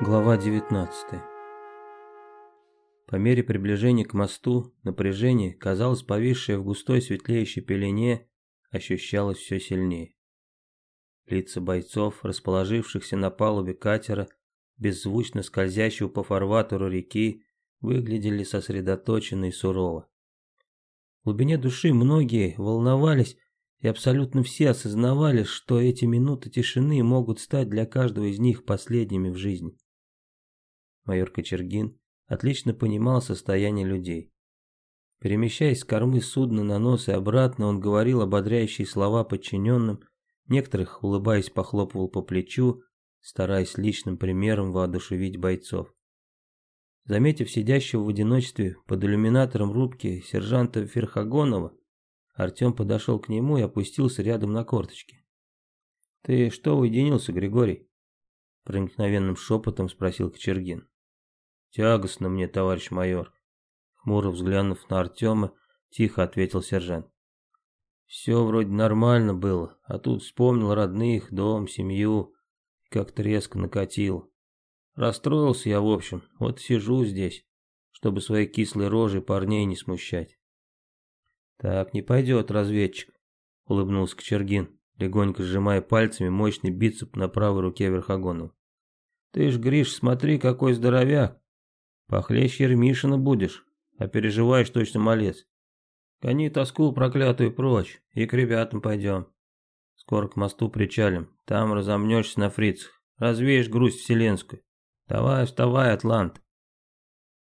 Глава 19 По мере приближения к мосту, напряжение, казалось повисшее в густой светлеющей пелене, ощущалось все сильнее. Лица бойцов, расположившихся на палубе катера, беззвучно скользящего по фарватеру реки, выглядели сосредоточенно и сурово. В глубине души многие волновались, и абсолютно все осознавали, что эти минуты тишины могут стать для каждого из них последними в жизни. Майор Кочергин отлично понимал состояние людей. Перемещаясь с кормы судна на нос и обратно, он говорил ободряющие слова подчиненным, некоторых, улыбаясь, похлопывал по плечу, стараясь личным примером воодушевить бойцов. Заметив сидящего в одиночестве под иллюминатором рубки сержанта Ферхагонова, Артем подошел к нему и опустился рядом на корточки. «Ты что уединился, Григорий?» Проникновенным шепотом спросил Кочергин. «Тягостно мне, товарищ майор», — хмуро взглянув на Артема, тихо ответил сержант. «Все вроде нормально было, а тут вспомнил родных, дом, семью, как-то резко накатил. Расстроился я, в общем, вот сижу здесь, чтобы своей кислой рожей парней не смущать». «Так не пойдет, разведчик», — улыбнулся Кочергин, легонько сжимая пальцами мощный бицеп на правой руке Верхогонова. «Ты ж, Гриш, смотри, какой здоровяк! Похлеще Ермишина будешь, а переживаешь точно малец. Гони тоску проклятую прочь, и к ребятам пойдем. Скоро к мосту причалим, там разомнешься на фрицах, развеешь грусть вселенскую. Давай, вставай, Атлант.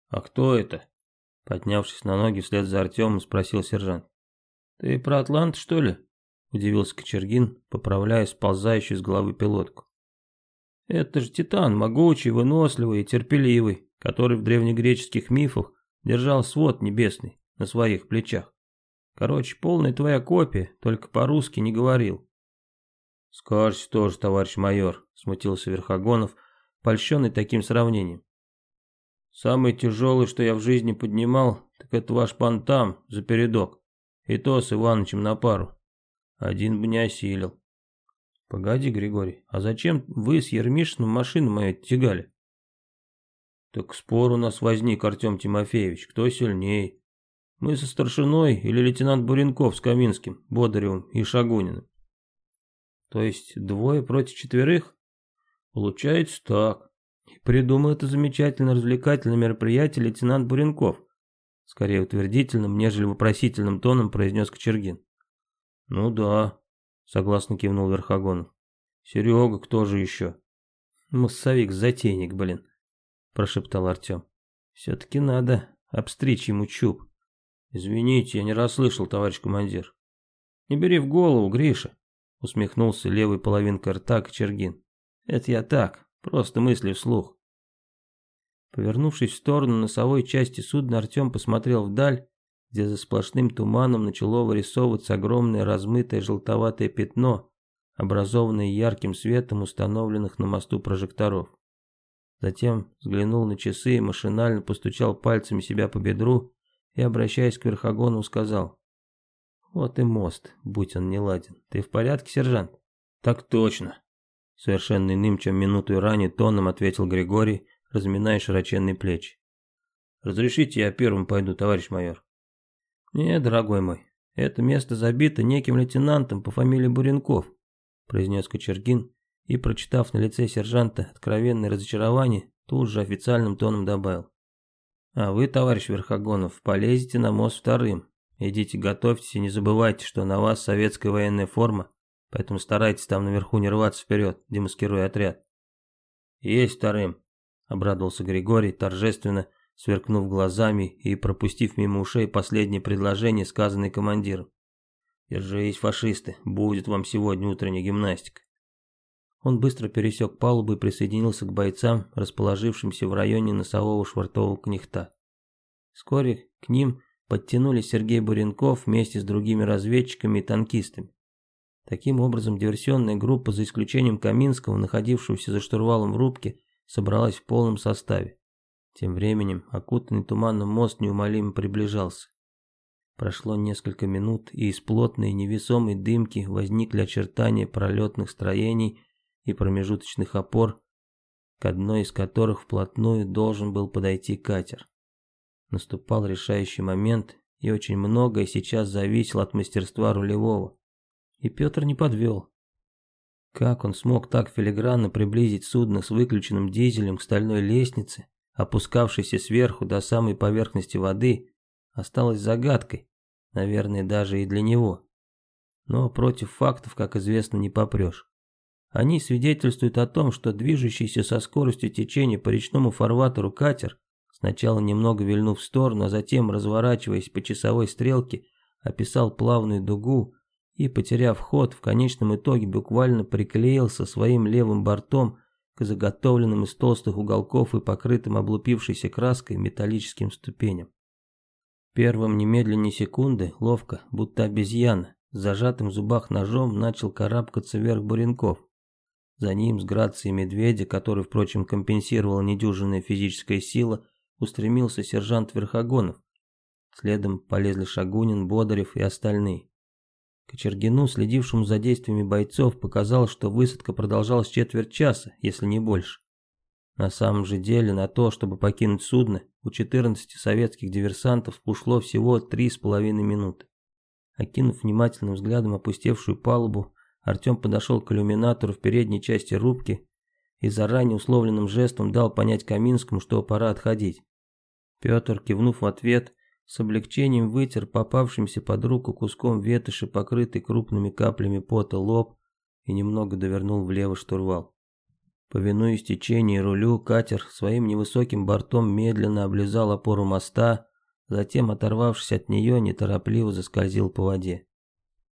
А кто это? Поднявшись на ноги вслед за Артемом, спросил сержант. Ты про Атлант, что ли? Удивился Кочергин, поправляя сползающую с головы пилотку. Это же Титан, могучий, выносливый и терпеливый который в древнегреческих мифах держал свод небесный на своих плечах. Короче, полная твоя копия, только по-русски не говорил. Скажете тоже, товарищ майор, смутился Верхогонов, польщенный таким сравнением. Самый тяжелый, что я в жизни поднимал, так это ваш пантам за передок. И то с Иванычем на пару. Один бы не осилил. Погоди, Григорий, а зачем вы с Ермишиным машину мою тягали? Так спор у нас возник, Артем Тимофеевич, кто сильнее? Мы со старшиной или лейтенант Буренков с Каминским, Бодаревым и Шагуниным? То есть двое против четверых? Получается так. Придумал это замечательно развлекательное мероприятие лейтенант Буренков. Скорее утвердительным, нежели вопросительным тоном произнес Кочергин. Ну да, согласно кивнул Верхогонов. Серега, кто же еще? Массовик-затейник, блин прошептал Артем. Все-таки надо обстричь ему чуб. Извините, я не расслышал, товарищ командир. Не бери в голову, Гриша, усмехнулся левой половинкой рта Кочергин. Это я так, просто мысли вслух. Повернувшись в сторону носовой части судна, Артем посмотрел вдаль, где за сплошным туманом начало вырисовываться огромное размытое желтоватое пятно, образованное ярким светом установленных на мосту прожекторов. Затем взглянул на часы, машинально постучал пальцами себя по бедру и, обращаясь к Верхогону, сказал. «Вот и мост, будь он не ладен. Ты в порядке, сержант?» «Так точно!» Совершенно иным, чем минуту ранее, тоном ответил Григорий, разминая широченные плечи. «Разрешите, я первым пойду, товарищ майор?» «Нет, дорогой мой, это место забито неким лейтенантом по фамилии Буренков», произнес Кочергин, и, прочитав на лице сержанта откровенное разочарование, тут же официальным тоном добавил. «А вы, товарищ Верхогонов, полезете на мост вторым. Идите готовьтесь и не забывайте, что на вас советская военная форма, поэтому старайтесь там наверху не рваться вперед, демаскируя отряд». «Есть вторым», — обрадовался Григорий, торжественно сверкнув глазами и пропустив мимо ушей последнее предложение, сказанное командиром. «Держись, фашисты, будет вам сегодня утренняя гимнастика». Он быстро пересек палубу и присоединился к бойцам, расположившимся в районе носового швартового кнехта. Вскоре к ним подтянулись Сергей Буренков вместе с другими разведчиками и танкистами. Таким образом, диверсионная группа, за исключением Каминского, находившегося за штурвалом в рубке, собралась в полном составе. Тем временем, окутанный туманом мост неумолимо приближался. Прошло несколько минут, и из плотной невесомой дымки возникли очертания пролетных строений и промежуточных опор, к одной из которых вплотную должен был подойти катер. Наступал решающий момент, и очень многое сейчас зависело от мастерства рулевого. И Петр не подвел. Как он смог так филигранно приблизить судно с выключенным дизелем к стальной лестнице, опускавшейся сверху до самой поверхности воды, осталось загадкой, наверное, даже и для него. Но против фактов, как известно, не попрешь. Они свидетельствуют о том, что движущийся со скоростью течения по речному фарватеру катер Сначала немного вильнув в сторону, а затем, разворачиваясь по часовой стрелке, описал плавную дугу и, потеряв ход, в конечном итоге буквально приклеился своим левым бортом к заготовленным из толстых уголков и покрытым облупившейся краской металлическим ступеням. Первым немедленно секунды, ловко, будто обезьяна, с зажатым в зубах ножом начал карабкаться вверх Буренков. За ним, с грацией медведя, который, впрочем, компенсировала недюжинная физическая сила, устремился сержант Верхогонов. Следом полезли Шагунин, Бодарев и остальные. Кочергину, следившему за действиями бойцов, показалось, что высадка продолжалась четверть часа, если не больше. На самом же деле на то, чтобы покинуть судно, у 14 советских диверсантов ушло всего три с половиной минуты. Окинув внимательным взглядом опустевшую палубу, Артем подошел к иллюминатору в передней части рубки и заранее условленным жестом дал понять Каминскому, что пора отходить. Петр, кивнув в ответ, с облегчением вытер попавшимся под руку куском ветоши, покрытый крупными каплями пота лоб, и немного довернул влево штурвал. Повинуясь течению рулю, катер своим невысоким бортом медленно облизал опору моста, затем, оторвавшись от нее, неторопливо заскользил по воде.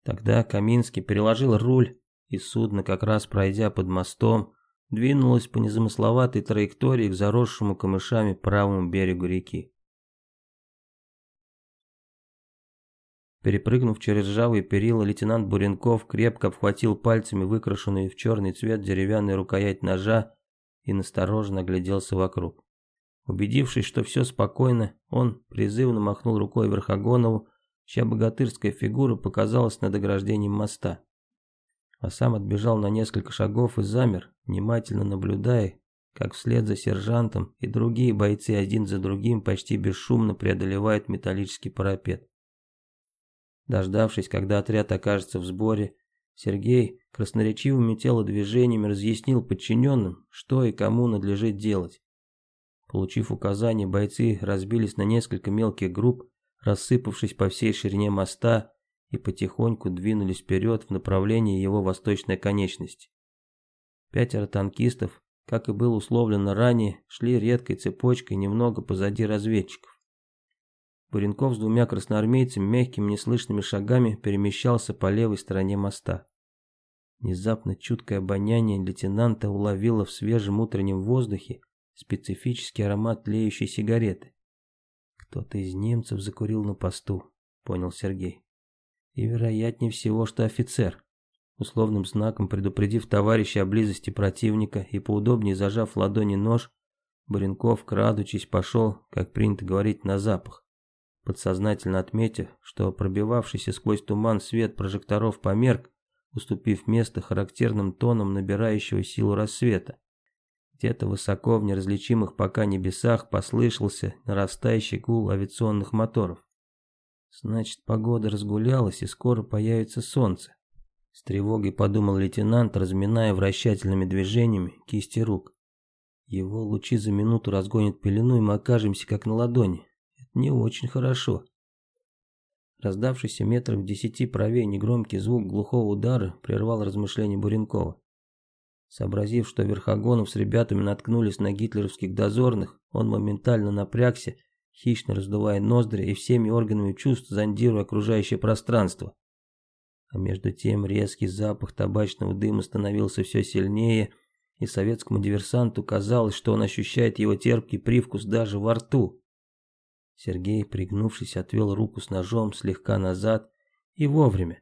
Тогда Каминский переложил руль, и судно, как раз пройдя под мостом, двинулась по незамысловатой траектории к заросшему камышами правому берегу реки. Перепрыгнув через ржавые перила, лейтенант Буренков крепко обхватил пальцами выкрашенную в черный цвет деревянную рукоять ножа и настороженно огляделся вокруг. Убедившись, что все спокойно, он призывно махнул рукой Верхогонову, чья богатырская фигура показалась над ограждением моста а сам отбежал на несколько шагов и замер, внимательно наблюдая, как вслед за сержантом и другие бойцы один за другим почти бесшумно преодолевают металлический парапет. Дождавшись, когда отряд окажется в сборе, Сергей красноречивыми телодвижениями разъяснил подчиненным, что и кому надлежит делать. Получив указания, бойцы разбились на несколько мелких групп, рассыпавшись по всей ширине моста и потихоньку двинулись вперед в направлении его восточной конечности. Пятеро танкистов, как и было условлено ранее, шли редкой цепочкой немного позади разведчиков. Буренков с двумя красноармейцами мягкими неслышными шагами перемещался по левой стороне моста. Внезапно чуткое обоняние лейтенанта уловило в свежем утреннем воздухе специфический аромат тлеющей сигареты. «Кто-то из немцев закурил на посту», — понял Сергей. И вероятнее всего, что офицер. Условным знаком предупредив товарища о близости противника и поудобнее зажав в ладони нож, Баренков, крадучись, пошел, как принято говорить, на запах. Подсознательно отметив, что пробивавшийся сквозь туман свет прожекторов померк, уступив место характерным тоном набирающего силу рассвета. Где-то высоко в неразличимых пока небесах послышался нарастающий гул авиационных моторов. Значит, погода разгулялась и скоро появится солнце. С тревогой подумал лейтенант, разминая вращательными движениями кисти рук. Его лучи за минуту разгонят пелену, и мы окажемся как на ладони. Это не очень хорошо. Раздавшийся метров в десяти правее негромкий звук глухого удара прервал размышления Буренкова. Сообразив, что Верхогонов с ребятами наткнулись на гитлеровских дозорных, он моментально напрягся хищно раздувая ноздри и всеми органами чувств зондируя окружающее пространство. А между тем резкий запах табачного дыма становился все сильнее, и советскому диверсанту казалось, что он ощущает его терпкий привкус даже во рту. Сергей, пригнувшись, отвел руку с ножом слегка назад и вовремя,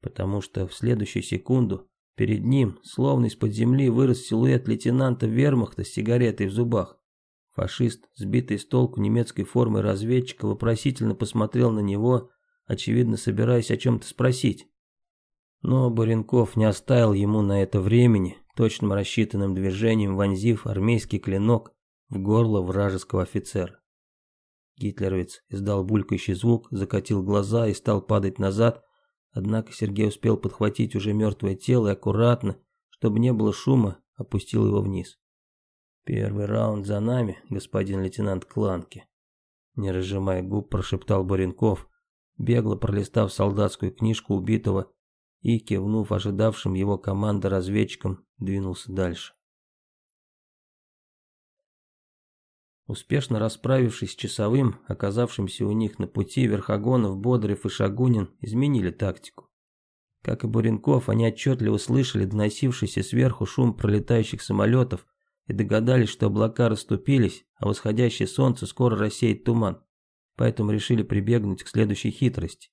потому что в следующую секунду перед ним, словно из-под земли, вырос силуэт лейтенанта вермахта с сигаретой в зубах. Фашист, сбитый с толку немецкой формой разведчика, вопросительно посмотрел на него, очевидно собираясь о чем-то спросить. Но Баренков не оставил ему на это времени, точным рассчитанным движением вонзив армейский клинок в горло вражеского офицера. Гитлеровец издал булькающий звук, закатил глаза и стал падать назад, однако Сергей успел подхватить уже мертвое тело и аккуратно, чтобы не было шума, опустил его вниз. «Первый раунд за нами, господин лейтенант Кланки», не разжимая губ, прошептал Буренков, бегло пролистав солдатскую книжку убитого и, кивнув ожидавшим его команды разведчикам, двинулся дальше. Успешно расправившись с часовым, оказавшимся у них на пути, Верхогонов, Бодрев и Шагунин изменили тактику. Как и Буренков, они отчетливо слышали доносившийся сверху шум пролетающих самолетов и догадались, что облака расступились, а восходящее солнце скоро рассеет туман. Поэтому решили прибегнуть к следующей хитрости.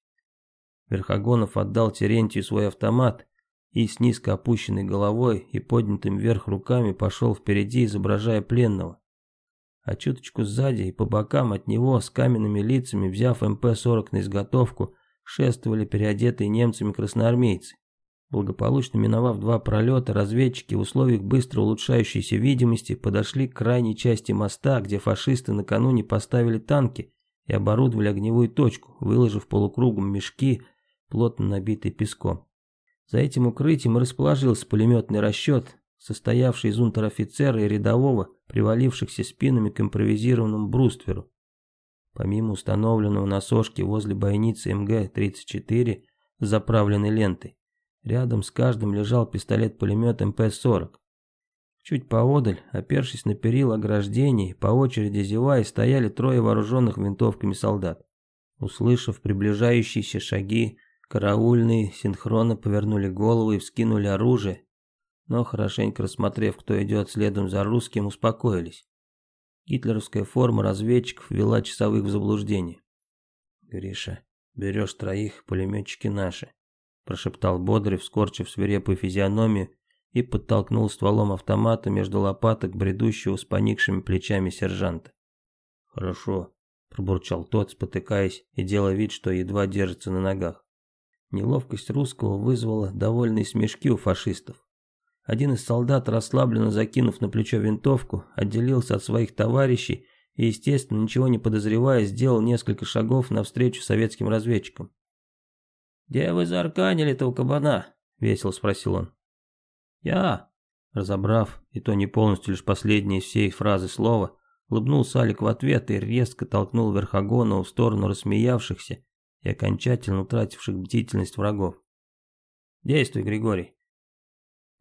Верхогонов отдал Терентию свой автомат и с низко опущенной головой и поднятым вверх руками пошел впереди, изображая пленного. А чуточку сзади и по бокам от него с каменными лицами, взяв МП-40 на изготовку, шествовали переодетые немцами красноармейцы. Благополучно миновав два пролета, разведчики в условиях быстро улучшающейся видимости подошли к крайней части моста, где фашисты накануне поставили танки и оборудовали огневую точку, выложив полукругом мешки, плотно набитые песком. За этим укрытием расположился пулеметный расчет, состоявший из унтер-офицера и рядового, привалившихся спинами к импровизированному брустверу. Помимо установленного на сошке возле бойницы МГ-34 с заправленной лентой, Рядом с каждым лежал пистолет-пулемет МП-40. Чуть поодаль, опершись на перил ограждений, по очереди зевая, стояли трое вооруженных винтовками солдат. Услышав приближающиеся шаги, караульные синхронно повернули голову и вскинули оружие, но хорошенько рассмотрев, кто идет следом за русским, успокоились. Гитлеровская форма разведчиков вела часовых в заблуждение. «Гриша, берешь троих, пулеметчики наши прошептал Бодрев, скорчив свирепую физиономию и подтолкнул стволом автомата между лопаток бредущего с поникшими плечами сержанта. «Хорошо», – пробурчал тот, спотыкаясь и делая вид, что едва держится на ногах. Неловкость русского вызвала довольные смешки у фашистов. Один из солдат, расслабленно закинув на плечо винтовку, отделился от своих товарищей и, естественно, ничего не подозревая, сделал несколько шагов навстречу советским разведчикам. «Где вы заарканили-то кабана?» — весело спросил он. «Я», разобрав, и то не полностью лишь последние всей фразы слова, улыбнулся Алик в ответ и резко толкнул Верхогонова в сторону рассмеявшихся и окончательно утративших бдительность врагов. «Действуй, Григорий».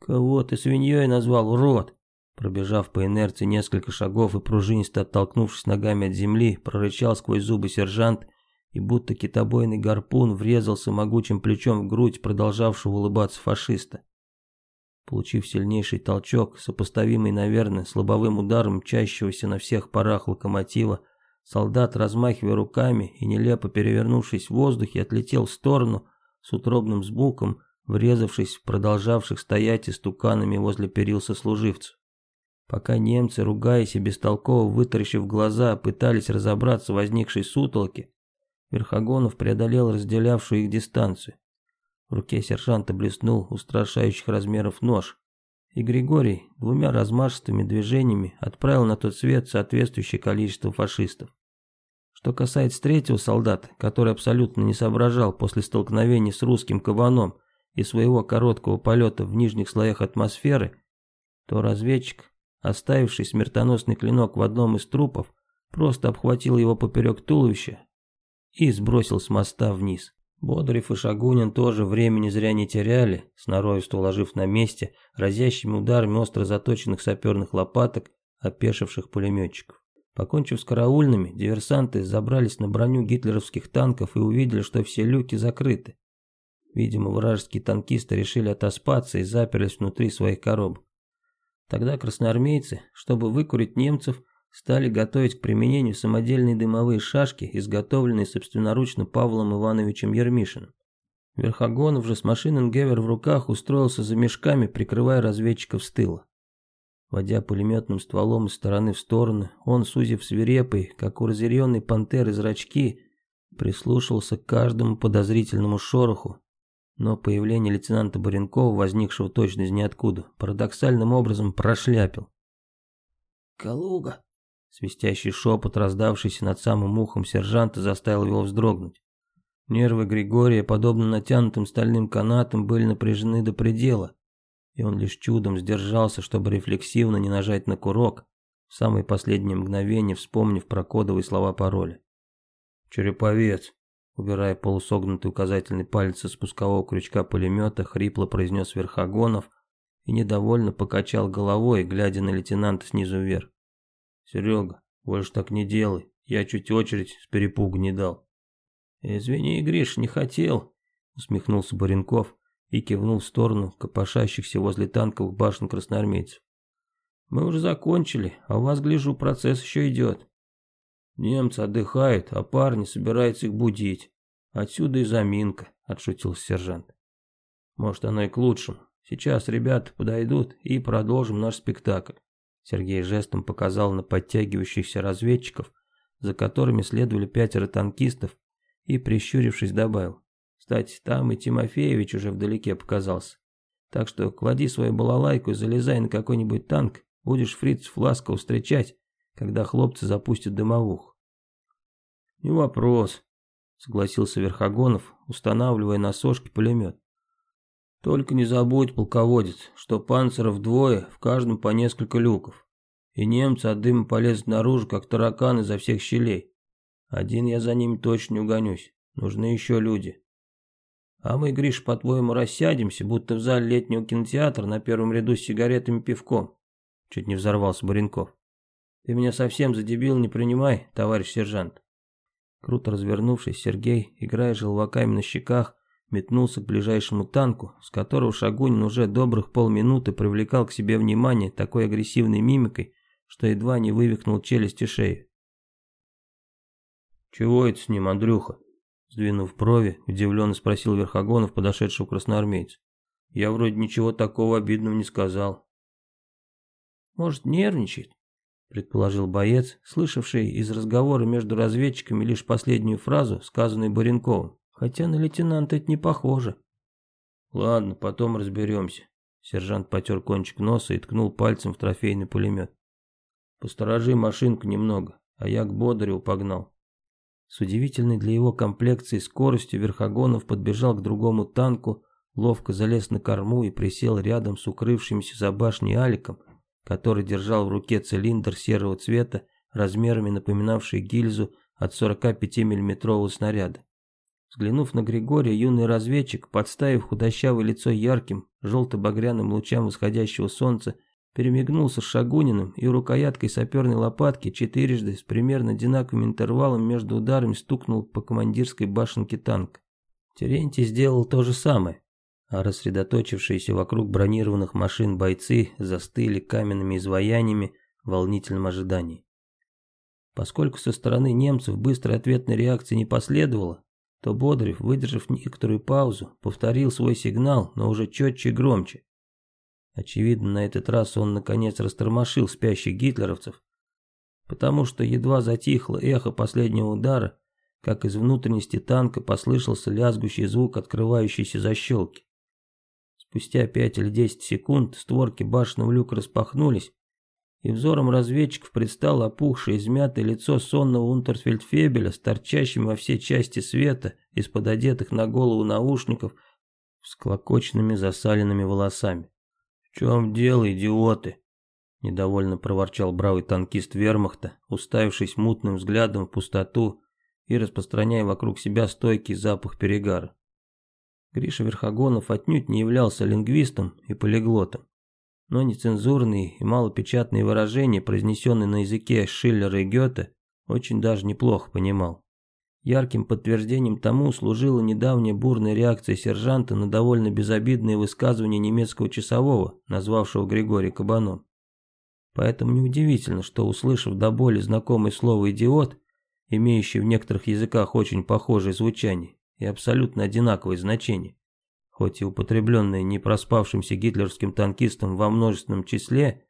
«Кого ты свиньей назвал, урод?» Пробежав по инерции несколько шагов и пружинисто оттолкнувшись ногами от земли, прорычал сквозь зубы сержант и будто китобойный гарпун врезался могучим плечом в грудь продолжавшего улыбаться фашиста. Получив сильнейший толчок, сопоставимый, наверное, с лобовым ударом мчащегося на всех парах локомотива, солдат, размахивая руками и нелепо перевернувшись в воздухе, отлетел в сторону с утробным звуком, врезавшись в продолжавших стоять истуканами возле перил сослуживцев. Пока немцы, ругаясь и бестолково вытаращив глаза, пытались разобраться в возникшей сутолке, Верхогонов преодолел разделявшую их дистанцию. В руке сержанта блеснул устрашающих размеров нож, и Григорий двумя размашистыми движениями отправил на тот свет соответствующее количество фашистов. Что касается третьего солдата, который абсолютно не соображал после столкновения с русским кабаном и своего короткого полета в нижних слоях атмосферы, то разведчик, оставивший смертоносный клинок в одном из трупов, просто обхватил его поперек туловища и сбросил с моста вниз. Бодрев и Шагунин тоже времени зря не теряли, сноровисто уложив на месте разящими ударами остро заточенных саперных лопаток опешивших пулеметчиков. Покончив с караульными, диверсанты забрались на броню гитлеровских танков и увидели, что все люки закрыты. Видимо, вражеские танкисты решили отоспаться и заперлись внутри своих коробок. Тогда красноармейцы, чтобы выкурить немцев, стали готовить к применению самодельные дымовые шашки, изготовленные собственноручно Павлом Ивановичем Ермишиным. Верхогонов же с машиненгевер в руках устроился за мешками, прикрывая разведчиков с тыла. Водя пулеметным стволом из стороны в сторону, он, сузив свирепый, как у разъяренной пантеры зрачки, прислушался к каждому подозрительному шороху, но появление лейтенанта Баренкова, возникшего точно из ниоткуда, парадоксальным образом прошляпил. «Калуга!» Свистящий шепот, раздавшийся над самым ухом сержанта, заставил его вздрогнуть. Нервы Григория, подобно натянутым стальным канатам, были напряжены до предела, и он лишь чудом сдержался, чтобы рефлексивно не нажать на курок, в самое последнее мгновение вспомнив про кодовые слова пароля. «Череповец!» Убирая полусогнутый указательный палец со спускового крючка пулемета, хрипло произнес Верхогонов и недовольно покачал головой, глядя на лейтенанта снизу вверх. «Серега, больше так не делай, я чуть очередь с перепугу не дал». «Извини, Гриш, не хотел», — усмехнулся Баренков и кивнул в сторону копошащихся возле танковых башен красноармейцев. «Мы уже закончили, а у вас, гляжу, процесс еще идет». «Немцы отдыхают, а парни собираются их будить. Отсюда и заминка», — отшутился сержант. «Может, оно и к лучшему. Сейчас ребята подойдут и продолжим наш спектакль». Сергей жестом показал на подтягивающихся разведчиков, за которыми следовали пятеро танкистов и, прищурившись, добавил. Кстати, там и Тимофеевич уже вдалеке показался. Так что клади свою балалайку и залезай на какой-нибудь танк, будешь фрицев ласково встречать, когда хлопцы запустят дымовух. Не вопрос, согласился Верхогонов, устанавливая на сошке пулемет. Только не забудь, полководец, что панциров двое, в каждом по несколько люков. И немцы от дыма полезут наружу, как тараканы изо всех щелей. Один я за ними точно не угонюсь. Нужны еще люди. А мы, Гриш, по-твоему, рассядемся, будто в зале летнего кинотеатра на первом ряду с сигаретами и пивком. Чуть не взорвался Баренков. Ты меня совсем за дебил не принимай, товарищ сержант. Круто развернувшись, Сергей, играя желваками на щеках, метнулся к ближайшему танку, с которого Шагунин уже добрых полминуты привлекал к себе внимание такой агрессивной мимикой, что едва не вывихнул челюсть и шею. «Чего это с ним, Андрюха?» Сдвинув брови, удивленно спросил Верхогонов, подошедшего красноармейца. «Я вроде ничего такого обидного не сказал». «Может, нервничает?» Предположил боец, слышавший из разговора между разведчиками лишь последнюю фразу, сказанную Баренковым. Хотя на лейтенанта это не похоже. «Ладно, потом разберемся». Сержант потер кончик носа и ткнул пальцем в трофейный пулемет. «Посторожи машинку немного, а я к Бодареву погнал. С удивительной для его комплекции скоростью Верхогонов подбежал к другому танку, ловко залез на корму и присел рядом с укрывшимся за башней Аликом, который держал в руке цилиндр серого цвета, размерами напоминавший гильзу от 45 миллиметрового снаряда. Взглянув на Григория, юный разведчик, подставив худощавое лицо ярким, желто-багряным лучам восходящего солнца, перемигнулся с Шагуниным и рукояткой саперной лопатки четырежды с примерно одинаковым интервалом между ударами стукнул по командирской башенке танк. Терентий сделал то же самое, а рассредоточившиеся вокруг бронированных машин бойцы застыли каменными изваяниями в волнительном ожидании. Поскольку со стороны немцев быстрой ответной реакции не последовало, то Бодрев, выдержав некоторую паузу, повторил свой сигнал, но уже четче и громче. Очевидно, на этот раз он наконец растормошил спящих гитлеровцев, потому что едва затихло эхо последнего удара, как из внутренности танка послышался лязгущий звук открывающейся защелки. Спустя пять или десять секунд створки башенного люка распахнулись, и взором разведчиков предстало опухшее, измятое лицо сонного унтерфельдфебеля с торчащим во все части света из-под одетых на голову наушников с клокоченными засаленными волосами. «В чем дело, идиоты?» Недовольно проворчал бравый танкист вермахта, уставившись мутным взглядом в пустоту и распространяя вокруг себя стойкий запах перегара. Гриша Верхогонов отнюдь не являлся лингвистом и полиглотом, но нецензурные и малопечатные выражения, произнесенные на языке Шиллера и Гёте, очень даже неплохо понимал. Ярким подтверждением тому служила недавняя бурная реакция сержанта на довольно безобидные высказывания немецкого часового, назвавшего Григория кабаном. Поэтому неудивительно, что, услышав до боли знакомое слово «идиот», имеющее в некоторых языках очень похожее звучание и абсолютно одинаковое значение, хоть и употребленное непроспавшимся гитлерским танкистом во множественном числе,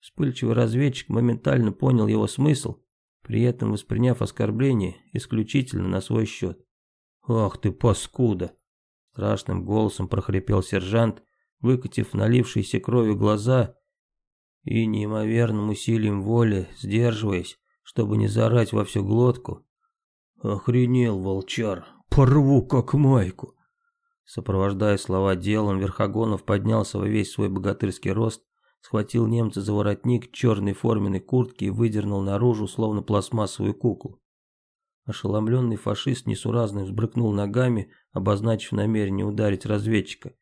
вспыльчивый разведчик моментально понял его смысл при этом восприняв оскорбление исключительно на свой счет. «Ах ты паскуда!» Страшным голосом прохрипел сержант, выкатив налившиеся кровью глаза и неимоверным усилием воли, сдерживаясь, чтобы не заорать во всю глотку. «Охренел, волчар! Порву, как майку!» Сопровождая слова делом, Верхогонов поднялся во весь свой богатырский рост, схватил немца за воротник черной форменной куртки и выдернул наружу, словно пластмассовую куклу. Ошеломленный фашист несуразно взбрыкнул ногами, обозначив намерение ударить разведчика.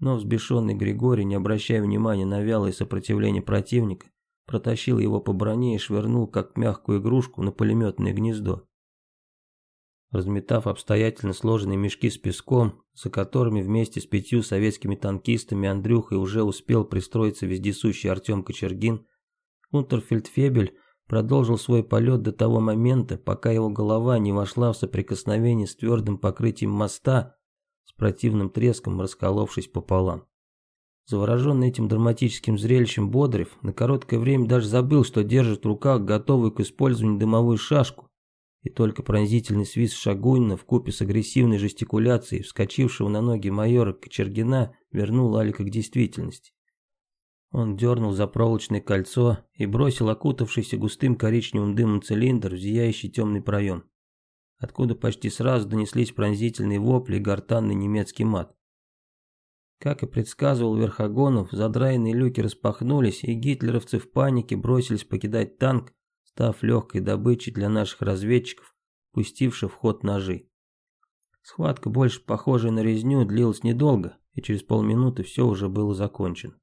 Но взбешенный Григорий, не обращая внимания на вялое сопротивление противника, протащил его по броне и швырнул, как мягкую игрушку, на пулеметное гнездо. Разметав обстоятельно сложенные мешки с песком, за которыми вместе с пятью советскими танкистами Андрюхой уже успел пристроиться вездесущий Артем Кочергин, унтерфельдфебель продолжил свой полет до того момента, пока его голова не вошла в соприкосновение с твердым покрытием моста, с противным треском расколовшись пополам. Завороженный этим драматическим зрелищем Бодрев на короткое время даже забыл, что держит в руках готовую к использованию дымовую шашку, и только пронзительный свист Шагунина вкупе с агрессивной жестикуляцией вскочившего на ноги майора Кочергина вернул Алика к действительности. Он дернул за проволочное кольцо и бросил окутавшийся густым коричневым дымом цилиндр в зияющий темный проем, откуда почти сразу донеслись пронзительные вопли и гортанный немецкий мат. Как и предсказывал Верхогонов, задраенные люки распахнулись, и гитлеровцы в панике бросились покидать танк, став легкой добычей для наших разведчиков, пустивших в ход ножи. Схватка, больше похожая на резню, длилась недолго, и через полминуты все уже было закончено.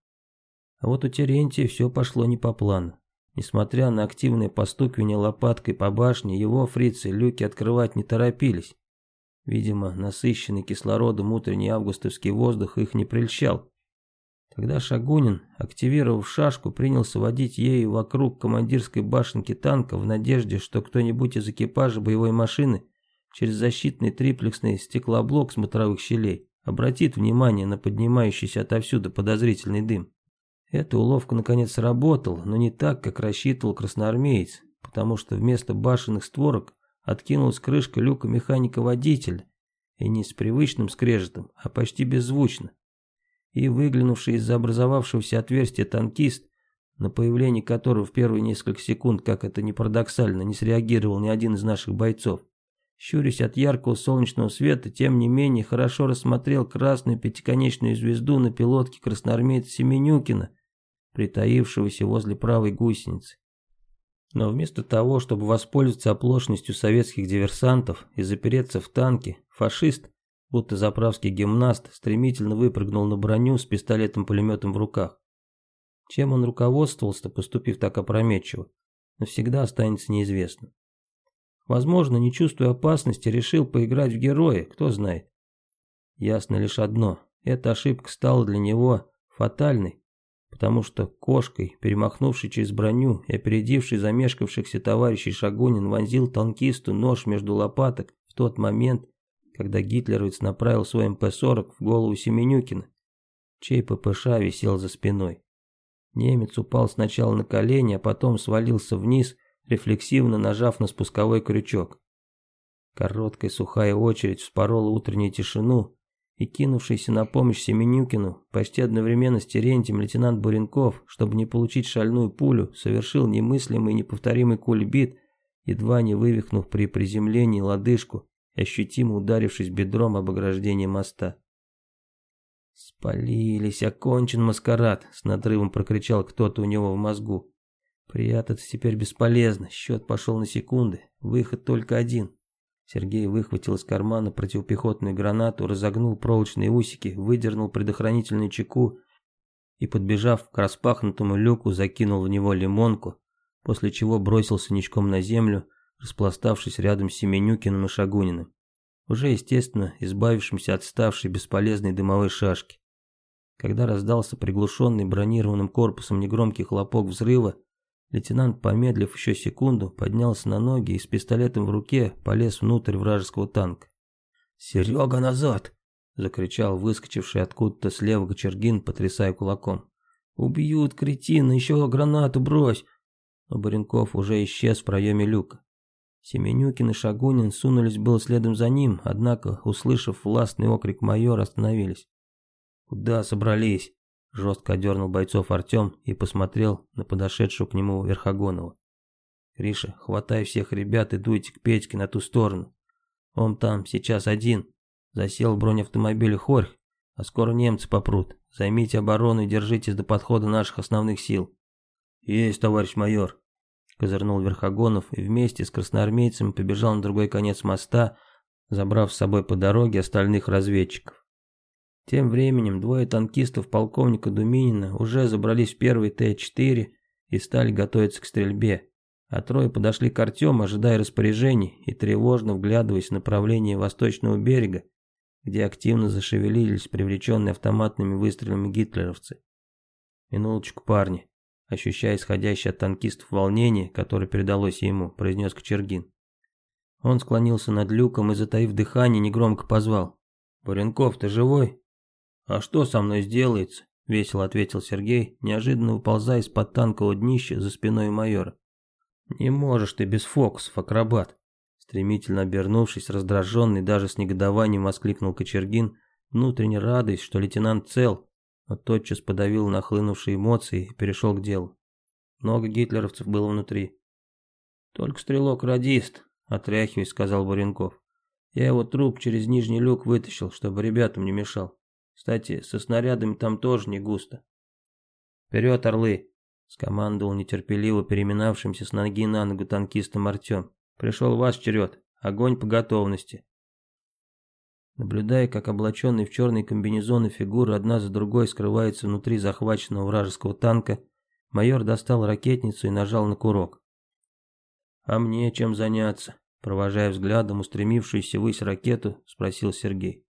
А вот у Терентия все пошло не по плану. Несмотря на активное постукивание лопаткой по башне, его фрицы люки открывать не торопились. Видимо, насыщенный кислородом утренний августовский воздух их не прельщал. Тогда Шагунин, активировав шашку, принялся водить ею вокруг командирской башенки танка в надежде, что кто-нибудь из экипажа боевой машины через защитный триплексный стеклоблок смотровых щелей обратит внимание на поднимающийся отовсюду подозрительный дым. Эта уловка наконец сработала, но не так, как рассчитывал красноармеец, потому что вместо башенных створок откинулась крышка люка механика-водителя, и не с привычным скрежетом, а почти беззвучно. И выглянувший из-за образовавшегося отверстия танкист, на появление которого в первые несколько секунд, как это ни парадоксально, не среагировал ни один из наших бойцов, щурясь от яркого солнечного света, тем не менее хорошо рассмотрел красную пятиконечную звезду на пилотке красноармейца Семенюкина, притаившегося возле правой гусеницы. Но вместо того, чтобы воспользоваться оплошностью советских диверсантов и запереться в танке, фашист, будто заправский гимнаст, стремительно выпрыгнул на броню с пистолетом-пулеметом в руках. Чем он руководствовался, поступив так опрометчиво, навсегда останется неизвестным. Возможно, не чувствуя опасности, решил поиграть в героя, кто знает. Ясно лишь одно, эта ошибка стала для него фатальной, потому что кошкой, перемахнувший через броню и опередивший замешкавшихся товарищей Шагунин вонзил танкисту нож между лопаток в тот момент, когда гитлеровец направил свой МП-40 в голову Семенюкина, чей ППШ висел за спиной. Немец упал сначала на колени, а потом свалился вниз, рефлексивно нажав на спусковой крючок. Короткая сухая очередь вспорола утреннюю тишину, и кинувшийся на помощь Семенюкину, почти одновременно с Терентием лейтенант Буренков, чтобы не получить шальную пулю, совершил немыслимый и неповторимый кульбит, едва не вывихнув при приземлении лодыжку ощутимо ударившись бедром об ограждение моста. «Спалились, окончен маскарад!» — с надрывом прокричал кто-то у него в мозгу. «Прятаться теперь бесполезно, счет пошел на секунды, выход только один». Сергей выхватил из кармана противопехотную гранату, разогнул проволочные усики, выдернул предохранительную чеку и, подбежав к распахнутому люку, закинул в него лимонку, после чего бросился ничком на землю, распластавшись рядом с Семенюкиным и Шагуниным, уже, естественно, избавившимся от ставшей бесполезной дымовой шашки. Когда раздался приглушенный бронированным корпусом негромкий хлопок взрыва, Лейтенант, помедлив еще секунду, поднялся на ноги и с пистолетом в руке полез внутрь вражеского танка. «Серега, назад!» — закричал выскочивший откуда-то слева Кочергин, потрясая кулаком. «Убьют, кретина, еще гранату брось!» Но Баренков уже исчез в проеме люка. Семенюкин и Шагунин сунулись было следом за ним, однако, услышав властный окрик майора, остановились. «Куда собрались?» – жестко одернул бойцов Артем и посмотрел на подошедшего к нему Верхогонова. «Гриша, хватай всех ребят и дуйте к Петьке на ту сторону. Он там сейчас один. Засел в бронеавтомобиле Хорьх, а скоро немцы попрут. Займите оборону и держитесь до подхода наших основных сил». «Есть, товарищ майор», — козырнул Верхогонов и вместе с красноармейцами побежал на другой конец моста, забрав с собой по дороге остальных разведчиков. Тем временем двое танкистов полковника Думинина уже забрались в первый Т-4 и стали готовиться к стрельбе, а трое подошли к Артему, ожидая распоряжений и тревожно вглядываясь в направлении восточного берега, где активно зашевелились привлеченные автоматными выстрелами гитлеровцы. «Минуточку, парни», ощущая исходящее от танкистов волнение, которое передалось ему, произнес Кочергин. Он склонился над люком и, затаив дыхание, негромко позвал. «Буренков, ты живой?» «А что со мной сделается?» — весело ответил Сергей, неожиданно выползая из-под танкового днища за спиной майора. «Не можешь ты без фокусов, акробат!» Стремительно обернувшись, раздраженный, даже с негодованием воскликнул Кочергин, внутренне радуясь, что лейтенант цел, но тотчас подавил нахлынувшие эмоции и перешел к делу. Много гитлеровцев было внутри. «Только стрелок-радист», — отряхиваясь, сказал Буренков. «Я его труп через нижний люк вытащил, чтобы ребятам не мешал. Кстати, со снарядами там тоже не густо». «Вперед, орлы!» — скомандовал нетерпеливо переминавшимся с ноги на ногу танкистом Артем. «Пришел ваш черед. Огонь по готовности». Наблюдая, как облаченные в черные комбинезоны фигуры одна за другой скрываются внутри захваченного вражеского танка, майор достал ракетницу и нажал на курок. «А мне чем заняться?» Провожая взглядом устремившуюся ввысь ракету, спросил Сергей.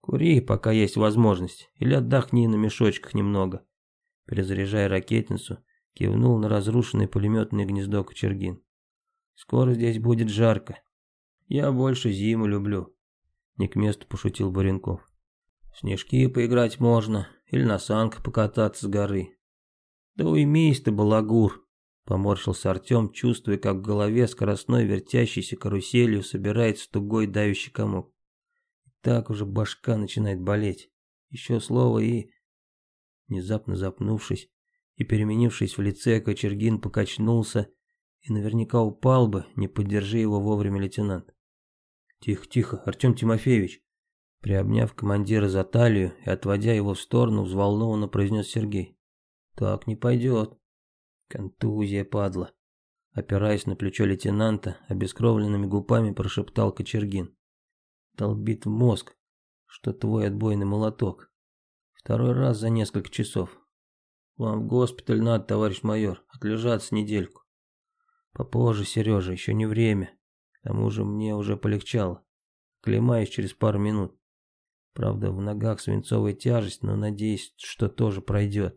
«Кури, пока есть возможность, или отдохни на мешочках немного». Перезаряжая ракетницу, кивнул на разрушенное пулеметное гнездо Кочергин. «Скоро здесь будет жарко. Я больше зиму люблю». Не к месту пошутил Баренков. снежки поиграть можно, или на санках покататься с горы. Да уймись ты, балагур, поморщился Артем, чувствуя, как в голове скоростной вертящейся каруселью собирается тугой давящий комок. И так уже башка начинает болеть. Еще слово и... Внезапно запнувшись и переменившись в лице, Кочергин покачнулся и наверняка упал бы, не поддержи его вовремя лейтенант. «Тихо, тихо, Артем Тимофеевич!» Приобняв командира за талию и отводя его в сторону, взволнованно произнес Сергей. «Так не пойдет. Контузия, падла!» Опираясь на плечо лейтенанта, обескровленными губами прошептал Кочергин. «Долбит в мозг, что твой отбойный молоток. Второй раз за несколько часов. Вам в госпиталь надо, товарищ майор, отлежаться недельку. Попозже, Сережа, еще не время. К тому же мне уже полегчало. Клемаюсь через пару минут. Правда, в ногах свинцовая тяжесть, но надеюсь, что тоже пройдет.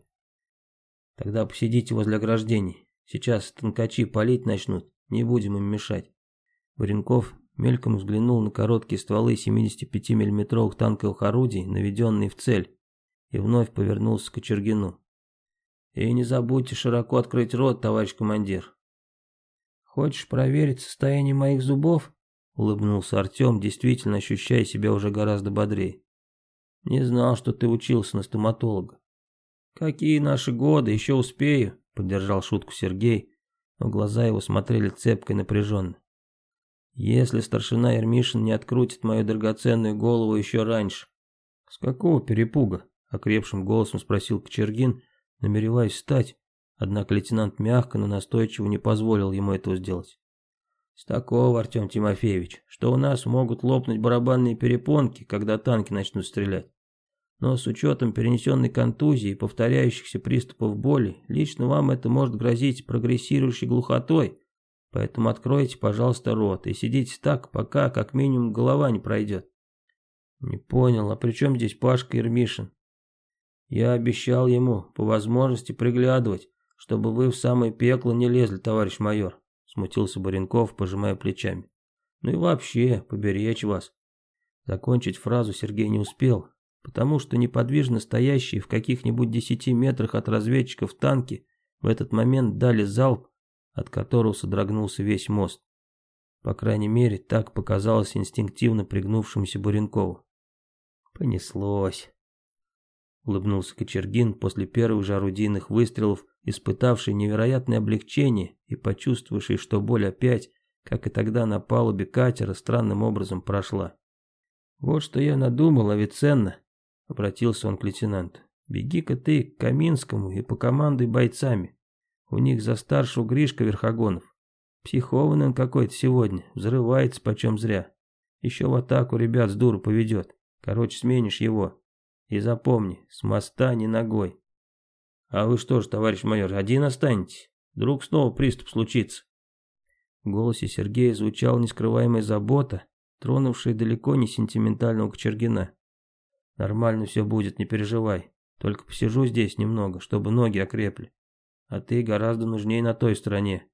Тогда посидите возле ограждений. Сейчас танкачи палить начнут, не будем им мешать. Буренков мельком взглянул на короткие стволы 75 миллиметровых танковых орудий, наведенные в цель, и вновь повернулся к Кочергину. «И не забудьте широко открыть рот, товарищ командир. «Хочешь проверить состояние моих зубов?» Улыбнулся Артем, действительно ощущая себя уже гораздо бодрее. «Не знал, что ты учился на стоматолога». «Какие наши годы, еще успею», — поддержал шутку Сергей, но глаза его смотрели цепко и напряженно. «Если старшина Ермишин не открутит мою драгоценную голову еще раньше». «С какого перепуга?» — окрепшим голосом спросил Кочергин, намереваясь встать, Однако лейтенант мягко, но настойчиво не позволил ему этого сделать. «С такого, Артем Тимофеевич, что у нас могут лопнуть барабанные перепонки, когда танки начнут стрелять. Но с учетом перенесенной контузии и повторяющихся приступов боли, лично вам это может грозить прогрессирующей глухотой, поэтому откройте, пожалуйста, рот и сидите так, пока как минимум голова не пройдет». «Не понял, а при чем здесь Пашка Ермишин?» «Я обещал ему, по возможности, приглядывать, чтобы вы в самое пекло не лезли, товарищ майор, смутился Баренков, пожимая плечами. Ну и вообще, поберечь вас. Закончить фразу Сергей не успел, потому что неподвижно стоящие в каких-нибудь десяти метрах от разведчиков танки в этот момент дали залп, от которого содрогнулся весь мост. По крайней мере, так показалось инстинктивно пригнувшемуся Буренкову. Понеслось. Улыбнулся Кочергин после первых же орудийных выстрелов, испытавший невероятное облегчение и почувствовавший, что боль опять, как и тогда на палубе катера, странным образом прошла. «Вот что я надумал, Авиценна», — обратился он к лейтенанту. «Беги-ка ты к Каминскому и покомандуй бойцами. У них за старшего Гришка Верхогонов. Психованный он какой-то сегодня, взрывается почем зря. Еще в атаку ребят с дуру поведет. Короче, сменишь его. И запомни, с моста ни ногой. А вы что ж, товарищ майор, один останетесь? Вдруг снова приступ случится? В голосе Сергея звучала нескрываемая забота, тронувшая далеко не сентиментального Кочергина. Нормально все будет, не переживай. Только посижу здесь немного, чтобы ноги окрепли. А ты гораздо нужнее на той стороне.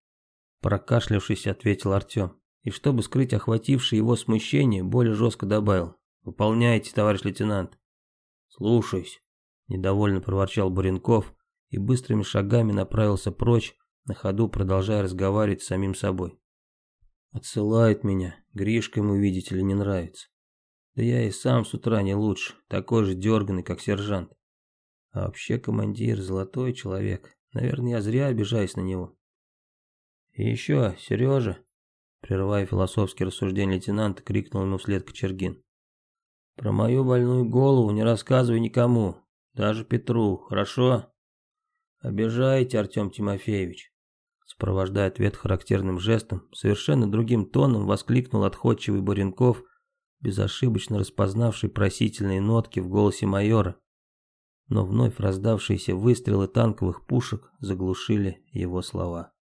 Прокашлявшись, ответил Артем. И чтобы скрыть охватившее его смущение, более жестко добавил. «Выполняйте, товарищ лейтенант». «Слушаюсь», — недовольно проворчал Буренков и быстрыми шагами направился прочь, на ходу продолжая разговаривать с самим собой. «Отсылает меня, Гришка ему, видите ли, не нравится. Да я и сам с утра не лучше, такой же дерганный, как сержант. А вообще командир золотой человек, наверное, я зря обижаюсь на него». «И еще, Сережа», прерывая философские рассуждения лейтенанта, крикнул ему вслед Кочергин. Про мою больную голову не рассказывай никому, даже Петру, хорошо? Обижаете, Артем Тимофеевич. Сопровождая ответ характерным жестом, совершенно другим тоном воскликнул отходчивый Буренков, безошибочно распознавший просительные нотки в голосе майора. Но вновь раздавшиеся выстрелы танковых пушек заглушили его слова.